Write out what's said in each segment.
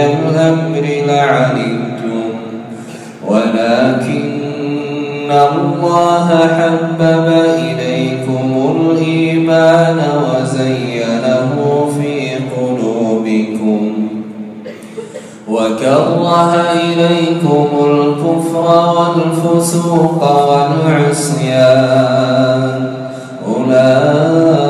الأمر لعنتم. ولكن الله حبب إليكم الإيمان وزينه في قلوبكم. وكره إليكم الكفر والفسوق والعصيان. أولئك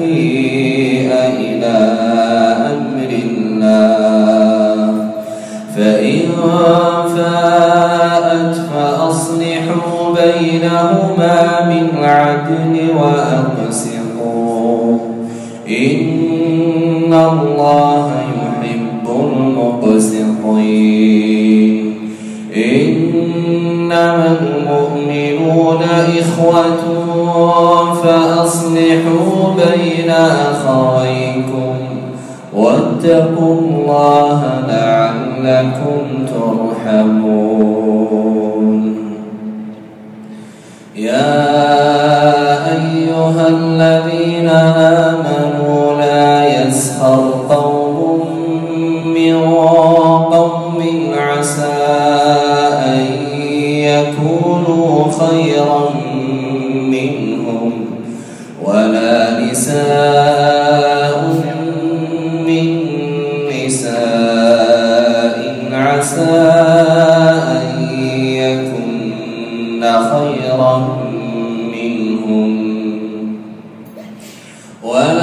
إن الله يحب المقسطين إنما المؤمنون إخوة فأصلحوا بين أخويكم واتقوا الله لعلكم ترحمون يا أيها الذين آمنوا يسخر قوم من قوم عسى أن يكونوا خيرا منهم. ولا نساء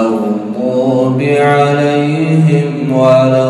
المغضوب عليهم ولا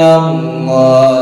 Nam Mô